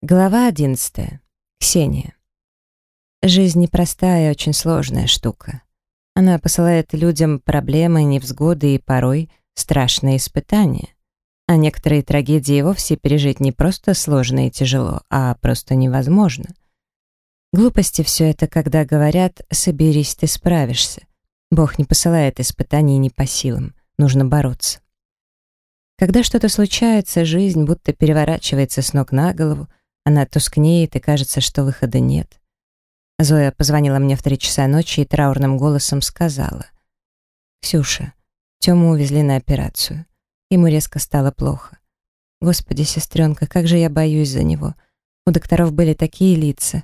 Глава одиннадцатая. Ксения. Жизнь непростая и очень сложная штука. Она посылает людям проблемы, невзгоды и порой страшные испытания. А некоторые трагедии вовсе пережить не просто сложно и тяжело, а просто невозможно. Глупости все это, когда говорят «соберись, ты справишься». Бог не посылает испытаний не по силам, нужно бороться. Когда что-то случается, жизнь будто переворачивается с ног на голову, она тускнеет, и кажется, что выхода нет. Зоя позвонила мне в три часа ночи и траурным голосом сказала. «Ксюша, Тему увезли на операцию. Ему резко стало плохо. Господи, сестренка, как же я боюсь за него. У докторов были такие лица.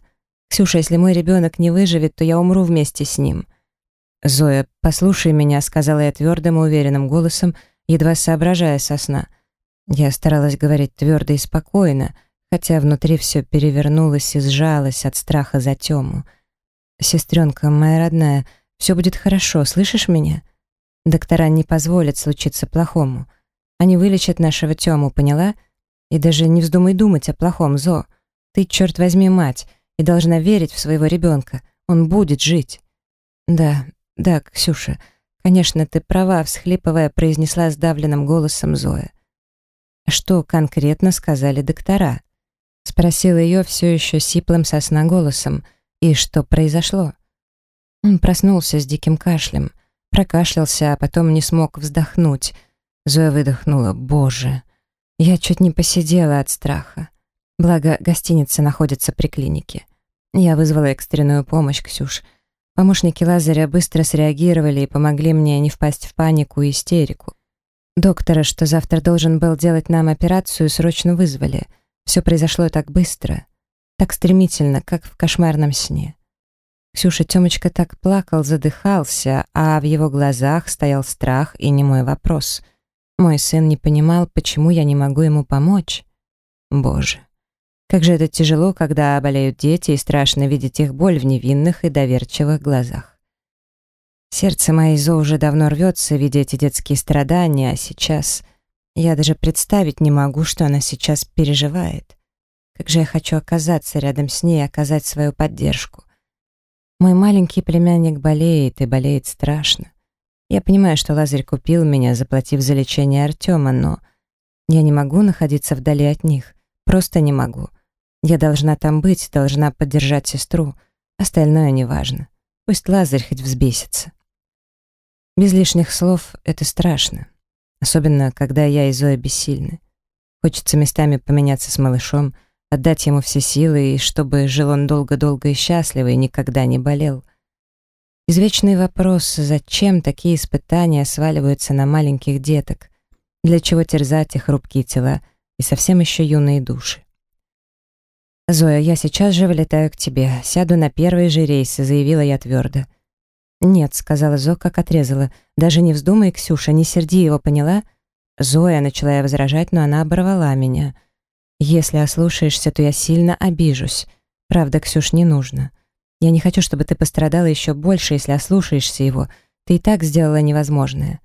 Ксюша, если мой ребенок не выживет, то я умру вместе с ним». «Зоя, послушай меня», — сказала я твердым и уверенным голосом, едва соображая со сна. Я старалась говорить твердо и спокойно, хотя внутри все перевернулось и сжалось от страха за Тему. «Сестренка, моя родная, все будет хорошо, слышишь меня? Доктора не позволят случиться плохому. Они вылечат нашего Тему, поняла? И даже не вздумай думать о плохом, Зо. Ты, черт возьми, мать, и должна верить в своего ребенка. Он будет жить». «Да, да, Ксюша, конечно, ты права», — всхлипывая, произнесла сдавленным голосом Зоя. «Что конкретно сказали доктора?» Спросил ее все еще сиплым голосом. И что произошло? Он проснулся с диким кашлем, прокашлялся, а потом не смог вздохнуть. Зоя выдохнула. «Боже!» Я чуть не посидела от страха. Благо, гостиница находится при клинике. Я вызвала экстренную помощь, Ксюш. Помощники Лазаря быстро среагировали и помогли мне не впасть в панику и истерику. Доктора, что завтра должен был делать нам операцию, срочно вызвали — все произошло так быстро, так стремительно, как в кошмарном сне. Ксюша Тёмочка так плакал, задыхался, а в его глазах стоял страх и немой вопрос. Мой сын не понимал, почему я не могу ему помочь. Боже, как же это тяжело, когда болеют дети, и страшно видеть их боль в невинных и доверчивых глазах. Сердце моей Зо уже давно рвется, видя эти детские страдания, а сейчас я даже представить не могу, что она сейчас переживает. Как же я хочу оказаться рядом с ней и оказать свою поддержку. Мой маленький племянник болеет, и болеет страшно. Я понимаю, что Лазарь купил меня, заплатив за лечение Артема, но я не могу находиться вдали от них. Просто не могу. Я должна там быть, должна поддержать сестру. Остальное неважно. Пусть Лазарь хоть взбесится. Без лишних слов это страшно. Особенно, когда я и Зоя бессильны. Хочется местами поменяться с малышом, отдать ему все силы, и чтобы жил он долго-долго и счастливо, и никогда не болел. Извечный вопрос, зачем такие испытания сваливаются на маленьких деток? Для чего терзать их хрупкие тела и совсем еще юные души? «Зоя, я сейчас же вылетаю к тебе. Сяду на первый же рейс», — заявила я твердо. «Нет», — сказала Зо, как отрезала. «Даже не вздумай, Ксюша, не серди его, поняла?» Зоя начала я возражать, но она оборвала меня. «Если ослушаешься, то я сильно обижусь. Правда, Ксюш, не нужно. Я не хочу, чтобы ты пострадала еще больше, если ослушаешься его. Ты и так сделала невозможное».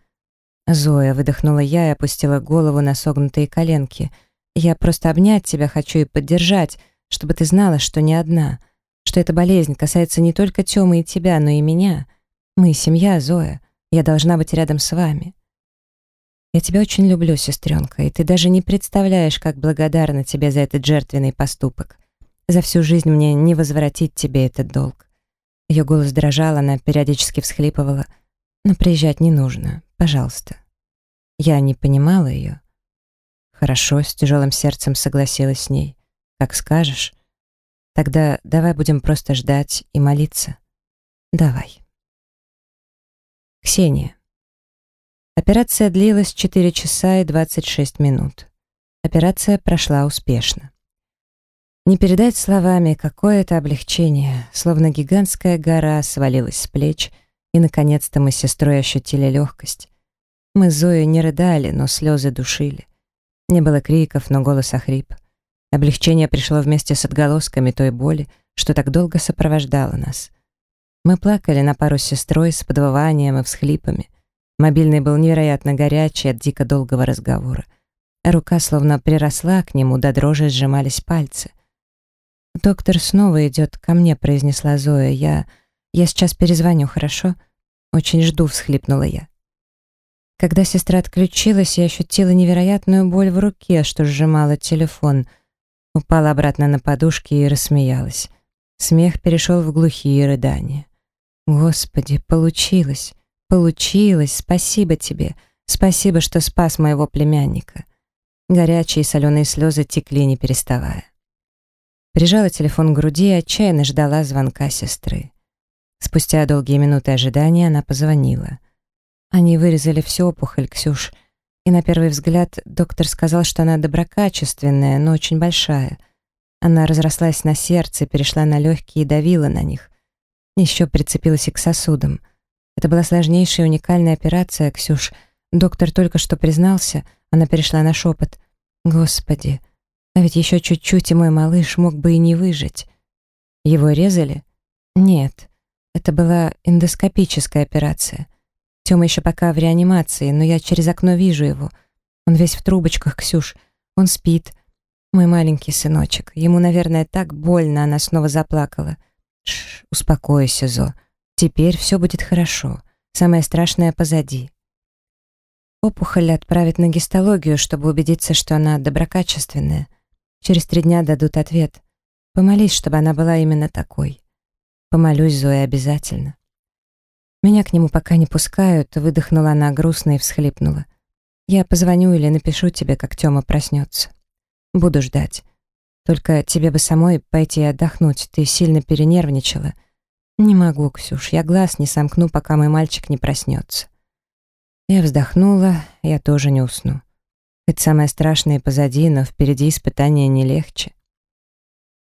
«Зоя», — выдохнула я и опустила голову на согнутые коленки. «Я просто обнять тебя хочу и поддержать, чтобы ты знала, что не одна, что эта болезнь касается не только Тёмы и тебя, но и меня». Мы семья, Зоя. Я должна быть рядом с вами. Я тебя очень люблю, сестренка, и ты даже не представляешь, как благодарна тебе за этот жертвенный поступок. За всю жизнь мне не возвратить тебе этот долг. Ее голос дрожал, она периодически всхлипывала. Но приезжать не нужно, пожалуйста. Я не понимала ее. Хорошо, с тяжелым сердцем согласилась с ней. Как скажешь. Тогда давай будем просто ждать и молиться. Давай. Ксения. Операция длилась 4 часа и 26 минут. Операция прошла успешно. Не передать словами, какое это облегчение, словно гигантская гора свалилась с плеч, и, наконец-то, мы с сестрой ощутили легкость. Мы с Зоей не рыдали, но слезы душили. Не было криков, но голос охрип. Облегчение пришло вместе с отголосками той боли, что так долго сопровождало нас — мы плакали на пару с сестрой с подвыванием и всхлипами. Мобильный был невероятно горячий от дико долгого разговора. Рука словно приросла к нему, до дрожи сжимались пальцы. «Доктор снова идет ко мне», — произнесла Зоя. «Я... я сейчас перезвоню, хорошо?» «Очень жду», — всхлипнула я. Когда сестра отключилась, я ощутила невероятную боль в руке, что сжимала телефон. Упала обратно на подушки и рассмеялась. Смех перешел в глухие рыдания. «Господи, получилось! Получилось! Спасибо тебе! Спасибо, что спас моего племянника!» Горячие соленые слезы текли, не переставая. Прижала телефон к груди и отчаянно ждала звонка сестры. Спустя долгие минуты ожидания она позвонила. Они вырезали всю опухоль, Ксюш, и на первый взгляд доктор сказал, что она доброкачественная, но очень большая. Она разрослась на сердце, перешла на легкие и давила на них. Еще прицепилась и к сосудам. Это была сложнейшая и уникальная операция, Ксюш. Доктор только что признался, она перешла на шепот. «Господи, а ведь еще чуть-чуть, и мой малыш мог бы и не выжить». «Его резали?» «Нет, это была эндоскопическая операция». Тёма еще пока в реанимации, но я через окно вижу его. Он весь в трубочках, Ксюш. Он спит. Мой маленький сыночек. Ему, наверное, так больно, она снова заплакала. Шш, успокойся, Зо. Теперь все будет хорошо. Самое страшное позади. Опухоль отправят на гистологию, чтобы убедиться, что она доброкачественная. Через три дня дадут ответ. Помолись, чтобы она была именно такой. Помолюсь, Зоя, обязательно. «Меня к нему пока не пускают», — выдохнула она грустно и всхлипнула. «Я позвоню или напишу тебе, как Тёма проснется. Буду ждать. Только тебе бы самой пойти отдохнуть, ты сильно перенервничала». «Не могу, Ксюш, я глаз не сомкну, пока мой мальчик не проснется». Я вздохнула, я тоже не усну. Это самое страшное позади, но впереди испытания не легче.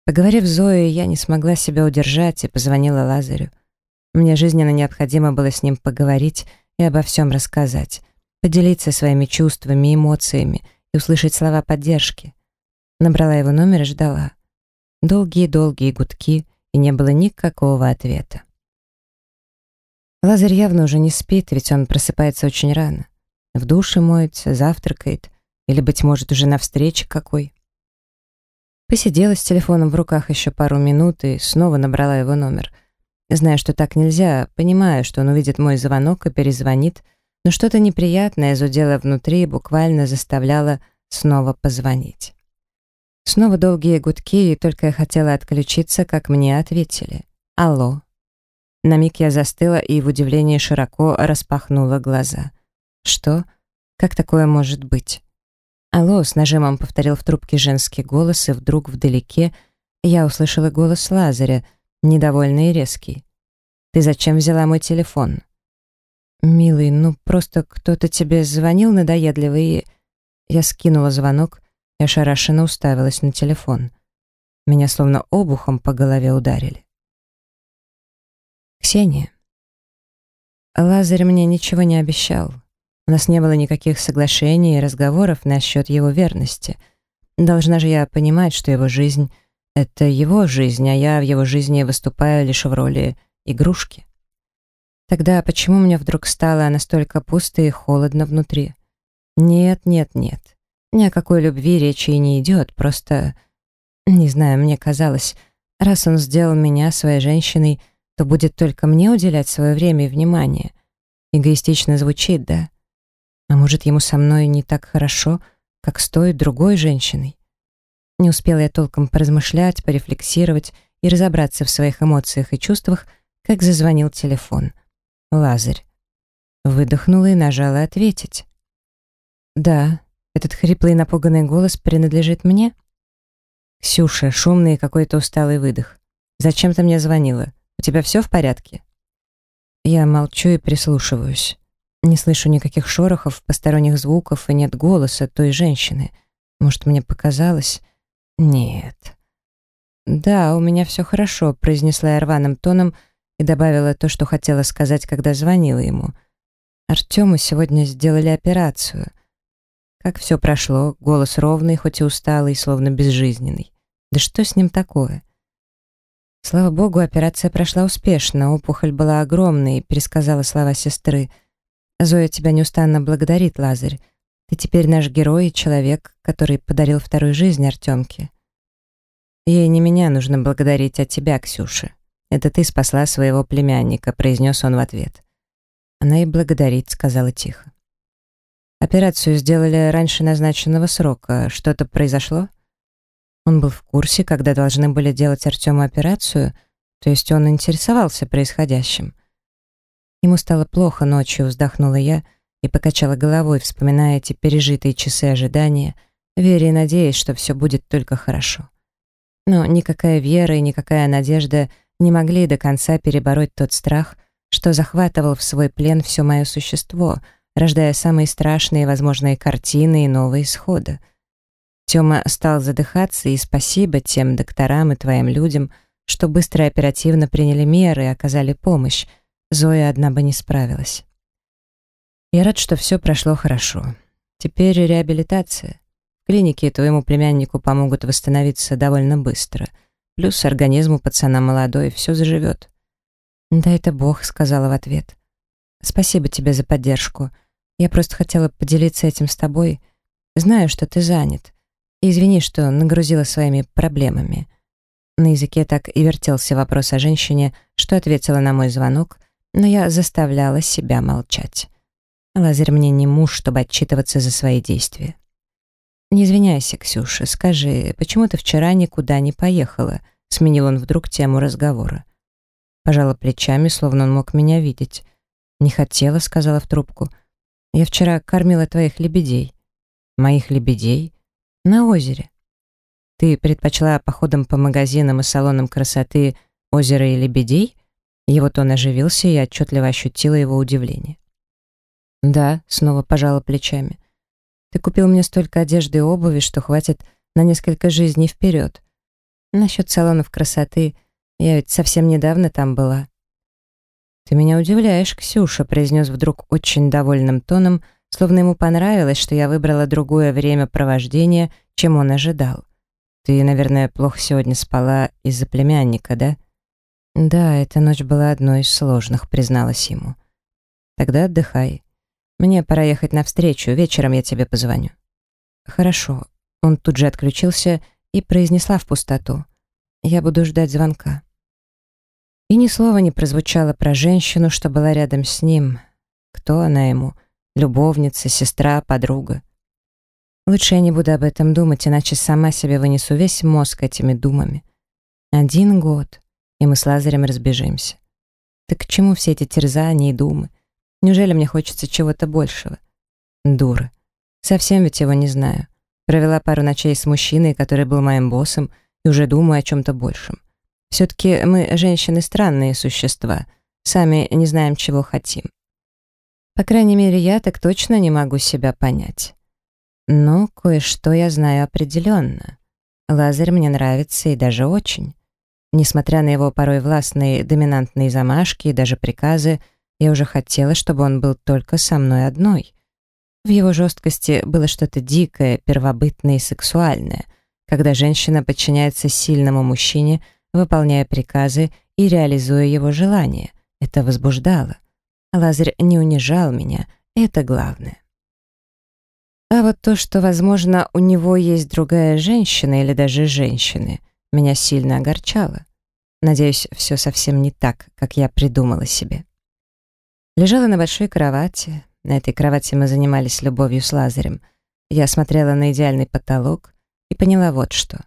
Поговорив с Зоей, я не смогла себя удержать и позвонила Лазарю. Мне жизненно необходимо было с ним поговорить и обо всем рассказать, поделиться своими чувствами, эмоциями и услышать слова поддержки. Набрала его номер и ждала. Долгие-долгие гудки, и не было никакого ответа. Лазарь явно уже не спит, ведь он просыпается очень рано. В душе моется, завтракает, или, быть может, уже на встрече какой. Посидела с телефоном в руках еще пару минут и снова набрала его номер — Зная, что так нельзя, понимаю, что он увидит мой звонок и перезвонит, но что-то неприятное зудело внутри и буквально заставляло снова позвонить. Снова долгие гудки, и только я хотела отключиться, как мне ответили. «Алло». На миг я застыла и в удивлении широко распахнула глаза. «Что? Как такое может быть?» «Алло», — с нажимом повторил в трубке женский голос, и вдруг вдалеке я услышала голос Лазаря, недовольный и резкий. «Ты зачем взяла мой телефон?» «Милый, ну просто кто-то тебе звонил надоедливо и...» Я скинула звонок и ошарашенно уставилась на телефон. Меня словно обухом по голове ударили. «Ксения». Лазарь мне ничего не обещал. У нас не было никаких соглашений и разговоров насчет его верности. Должна же я понимать, что его жизнь это его жизнь, а я в его жизни выступаю лишь в роли игрушки. Тогда почему мне вдруг стало настолько пусто и холодно внутри? Нет, нет, нет. Ни о какой любви речи и не идет, просто... Не знаю, мне казалось, раз он сделал меня своей женщиной, то будет только мне уделять свое время и внимание. Эгоистично звучит, да? А может, ему со мной не так хорошо, как стоит другой женщиной? Не успела я толком поразмышлять, порефлексировать и разобраться в своих эмоциях и чувствах, как зазвонил телефон. Лазарь. Выдохнула и нажала «Ответить». «Да, этот хриплый напуганный голос принадлежит мне?» «Ксюша, шумный какой-то усталый выдох. Зачем ты мне звонила? У тебя все в порядке?» Я молчу и прислушиваюсь. Не слышу никаких шорохов, посторонних звуков и нет голоса той женщины. Может, мне показалось... «Нет». «Да, у меня все хорошо», — произнесла я рваным тоном и добавила то, что хотела сказать, когда звонила ему. Артему сегодня сделали операцию. Как все прошло, голос ровный, хоть и усталый, словно безжизненный. Да что с ним такое? Слава богу, операция прошла успешно, опухоль была огромной, пересказала слова сестры. Зоя тебя неустанно благодарит, Лазарь. Ты теперь наш герой и человек, который подарил вторую жизнь Артемке. Ей не меня нужно благодарить, а тебя, Ксюша. Это ты спасла своего племянника», — произнес он в ответ. «Она и благодарит», — сказала тихо. «Операцию сделали раньше назначенного срока. Что-то произошло?» Он был в курсе, когда должны были делать Артему операцию, то есть он интересовался происходящим. Ему стало плохо ночью, вздохнула я и покачала головой, вспоминая эти пережитые часы ожидания, веря и надеясь, что все будет только хорошо. Но никакая вера и никакая надежда не могли до конца перебороть тот страх, что захватывал в свой плен все мое существо, рождая самые страшные возможные картины и новые исходы. Тёма стал задыхаться, и спасибо тем докторам и твоим людям, что быстро и оперативно приняли меры и оказали помощь. Зоя одна бы не справилась. Я рад, что все прошло хорошо. Теперь реабилитация. В клинике твоему племяннику помогут восстановиться довольно быстро. Плюс организм у пацана молодой, все заживет. «Да это Бог», — сказала в ответ. «Спасибо тебе за поддержку. Я просто хотела поделиться этим с тобой. Знаю, что ты занят. И извини, что нагрузила своими проблемами». На языке так и вертелся вопрос о женщине, что ответила на мой звонок, но я заставляла себя молчать. Лазарь мне не муж, чтобы отчитываться за свои действия. «Не извиняйся, Ксюша, скажи, почему ты вчера никуда не поехала?» Сменил он вдруг тему разговора. Пожала плечами, словно он мог меня видеть. «Не хотела», — сказала в трубку. «Я вчера кормила твоих лебедей». «Моих лебедей?» «На озере». «Ты предпочла походом по магазинам и салонам красоты озеро и лебедей?» Его тон оживился, и я отчетливо ощутила его удивление. «Да», — снова пожала плечами. «Ты купил мне столько одежды и обуви, что хватит на несколько жизней вперед. Насчет салонов красоты, я ведь совсем недавно там была». «Ты меня удивляешь, Ксюша», — произнес вдруг очень довольным тоном, словно ему понравилось, что я выбрала другое время провождения, чем он ожидал. «Ты, наверное, плохо сегодня спала из-за племянника, да?» «Да, эта ночь была одной из сложных», — призналась ему. «Тогда отдыхай. Мне пора ехать навстречу, вечером я тебе позвоню». «Хорошо». Он тут же отключился и произнесла в пустоту. «Я буду ждать звонка». И ни слова не прозвучало про женщину, что была рядом с ним. Кто она ему? Любовница, сестра, подруга? Лучше я не буду об этом думать, иначе сама себе вынесу весь мозг этими думами. Один год, и мы с Лазарем разбежимся. Так к чему все эти терзания и думы? Неужели мне хочется чего-то большего? Дура. Совсем ведь его не знаю. Провела пару ночей с мужчиной, который был моим боссом, и уже думаю о чем-то большем. Все-таки мы, женщины, странные существа. Сами не знаем, чего хотим. По крайней мере, я так точно не могу себя понять. Но кое-что я знаю определенно. Лазарь мне нравится и даже очень. Несмотря на его порой властные доминантные замашки и даже приказы, я уже хотела, чтобы он был только со мной одной. В его жесткости было что-то дикое, первобытное и сексуальное, когда женщина подчиняется сильному мужчине, выполняя приказы и реализуя его желания. Это возбуждало. Лазарь не унижал меня, это главное. А вот то, что, возможно, у него есть другая женщина или даже женщины, меня сильно огорчало. Надеюсь, все совсем не так, как я придумала себе. Лежала на большой кровати. На этой кровати мы занимались любовью с Лазарем. Я смотрела на идеальный потолок и поняла вот что.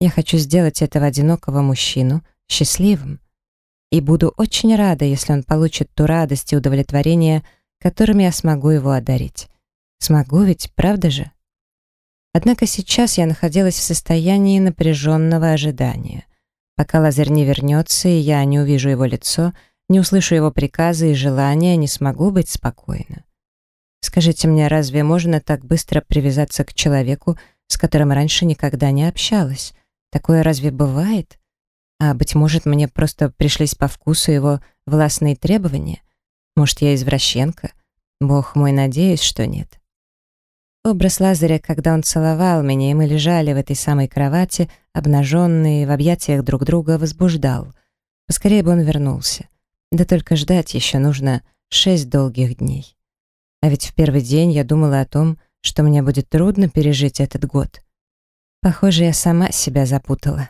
Я хочу сделать этого одинокого мужчину счастливым. И буду очень рада, если он получит ту радость и удовлетворение, которыми я смогу его одарить. Смогу ведь, правда же? Однако сейчас я находилась в состоянии напряженного ожидания. Пока Лазарь не вернется, и я не увижу его лицо — не услышу его приказы и желания, не смогу быть спокойна. Скажите мне, разве можно так быстро привязаться к человеку, с которым раньше никогда не общалась? Такое разве бывает? А, быть может, мне просто пришлись по вкусу его властные требования? Может, я извращенка? Бог мой, надеюсь, что нет. Образ Лазаря, когда он целовал меня, и мы лежали в этой самой кровати, обнаженные, в объятиях друг друга, возбуждал. Поскорее бы он вернулся. Да только ждать еще нужно шесть долгих дней. А ведь в первый день я думала о том, что мне будет трудно пережить этот год. Похоже, я сама себя запутала.